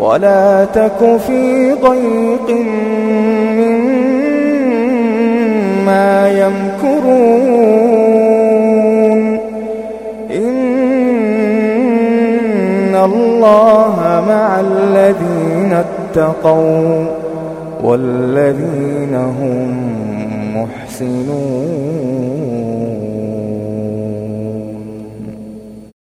ولا تك في ضيق مما يمكرون. إن الله مع الذين اتقوا والذين هم محسنون.